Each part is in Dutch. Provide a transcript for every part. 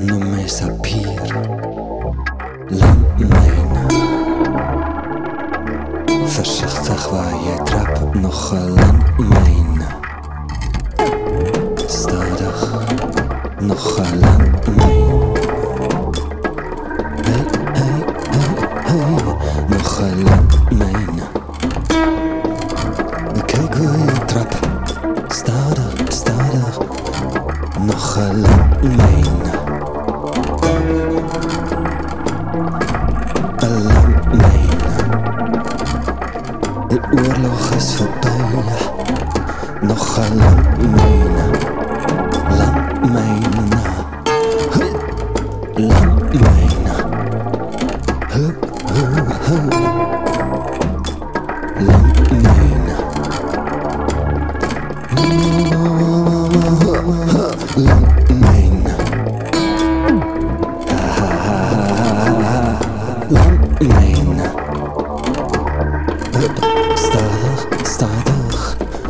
Només apir Landmijnen Voorzichtig waar je trap nog een landmijn Stadig nog een landmijn Hey, hey, hey, hey Nog een landmijn Kijk hoe je trap. Stadig, stadig Nog een De oorlog is voorbij Nog een landmijn Landmijnen Hey, Landmijnen Hup,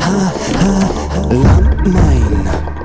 ha, ha, Landmine.